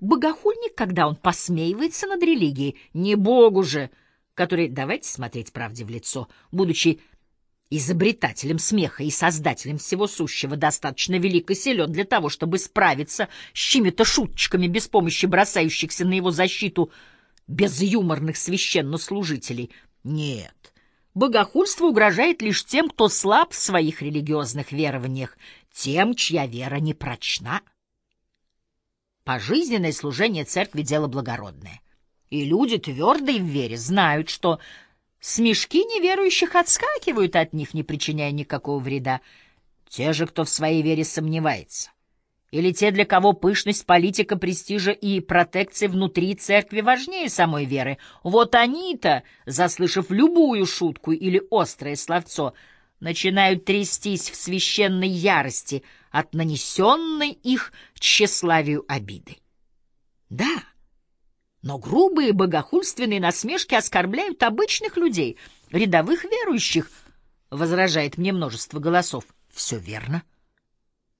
богохульник, когда он посмеивается над религией, не Богу же, который, давайте смотреть правде в лицо, будучи изобретателем смеха и создателем всего сущего, достаточно велик и силен для того, чтобы справиться с чьими-то шуточками без помощи бросающихся на его защиту безюморных священнослужителей. Нет, богохульство угрожает лишь тем, кто слаб в своих религиозных верованиях, тем, чья вера не прочна. Пожизненное служение церкви — дело благородное. И люди, твердые в вере, знают, что смешки неверующих отскакивают от них, не причиняя никакого вреда. Те же, кто в своей вере сомневается. Или те, для кого пышность политика, престижа и протекции внутри церкви важнее самой веры. Вот они-то, заслышав любую шутку или острое словцо, начинают трястись в священной ярости от нанесенной их тщеславию обиды. Да, но грубые богохульственные насмешки оскорбляют обычных людей, рядовых верующих, возражает мне множество голосов. Все верно.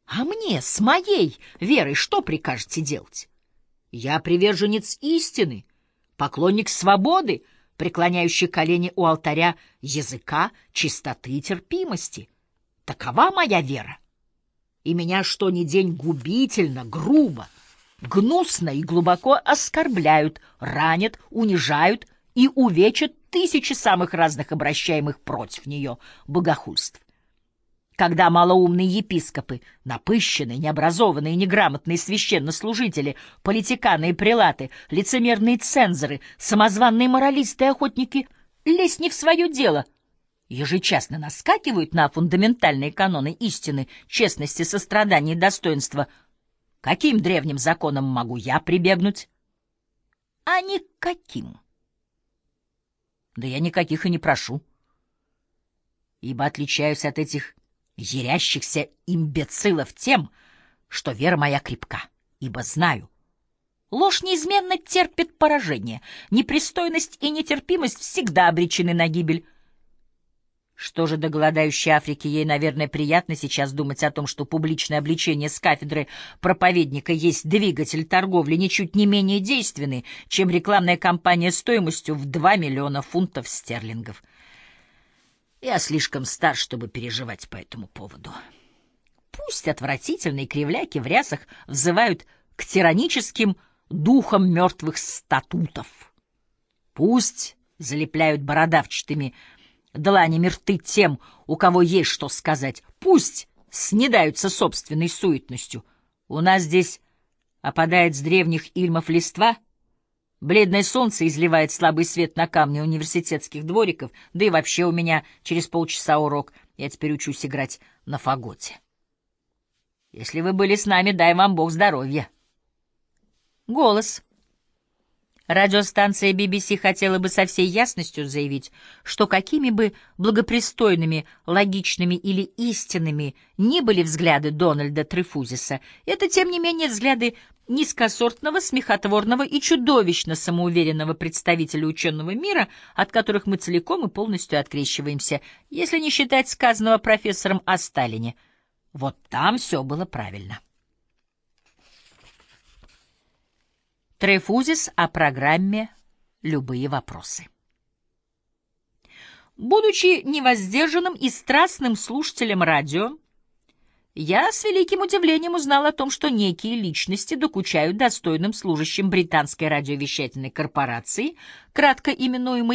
А мне с моей верой что прикажете делать? Я приверженец истины, поклонник свободы, преклоняющий колени у алтаря языка, чистоты и терпимости. Такова моя вера. И меня что ни день губительно, грубо, гнусно и глубоко оскорбляют, ранят, унижают и увечат тысячи самых разных обращаемых против нее богохульств. Когда малоумные епископы, напыщенные, необразованные, неграмотные священнослужители, политиканы и прелаты, лицемерные цензоры, самозванные моралисты и охотники лезть не в свое дело, ежечасно наскакивают на фундаментальные каноны истины, честности, сострадания и достоинства, каким древним законам могу я прибегнуть? А никаким. Да я никаких и не прошу, ибо отличаюсь от этих ярящихся имбецилов тем, что вера моя крепка, ибо знаю. Ложь неизменно терпит поражение, непристойность и нетерпимость всегда обречены на гибель. Что же до голодающей Африки, ей, наверное, приятно сейчас думать о том, что публичное обличение с кафедры проповедника есть двигатель торговли ничуть не менее действенный, чем рекламная кампания стоимостью в 2 миллиона фунтов стерлингов. Я слишком стар, чтобы переживать по этому поводу. Пусть отвратительные кривляки в рясах взывают к тираническим духам мертвых статутов. Пусть залепляют бородавчатыми дланями рты тем, у кого есть что сказать. Пусть снедаются собственной суетностью. У нас здесь опадает с древних ильмов листва — Бледное солнце изливает слабый свет на камни университетских двориков, да и вообще у меня через полчаса урок. Я теперь учусь играть на фаготе. Если вы были с нами, дай вам Бог здоровья. Голос. Радиостанция BBC хотела бы со всей ясностью заявить, что какими бы благопристойными, логичными или истинными ни были взгляды Дональда Трефузиса, это, тем не менее, взгляды низкосортного, смехотворного и чудовищно самоуверенного представителя ученого мира, от которых мы целиком и полностью открещиваемся, если не считать сказанного профессором о Сталине. Вот там все было правильно. Трефузис о программе «Любые вопросы». Будучи невоздержанным и страстным слушателем радио, я с великим удивлением узнал о том, что некие личности докучают достойным служащим британской радиовещательной корпорации, кратко именуемой